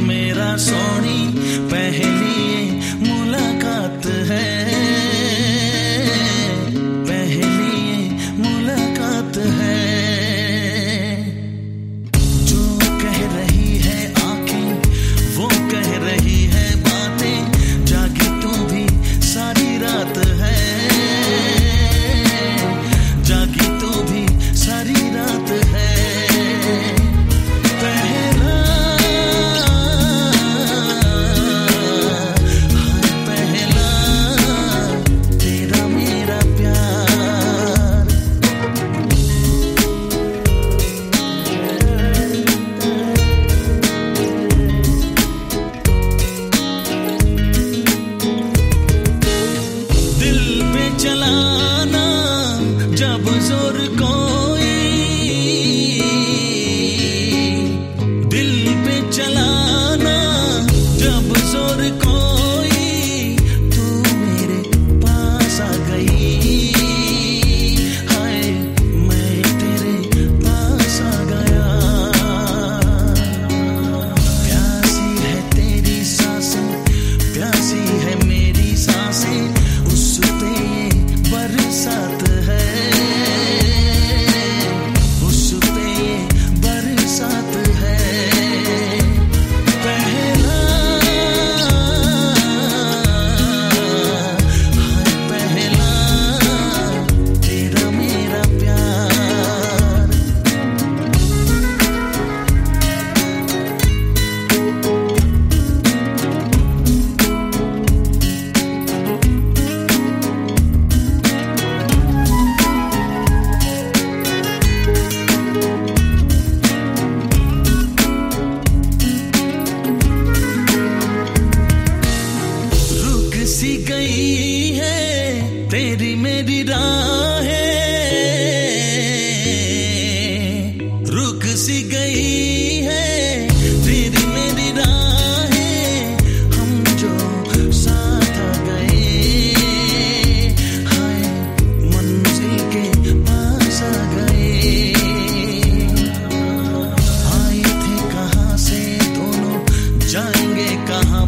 me da sonido. चला मेरी राहें। रुक सी गई है हम जो साथ गए पास आ आए थे कहाँ से, दोनों जाएँगे कहाँ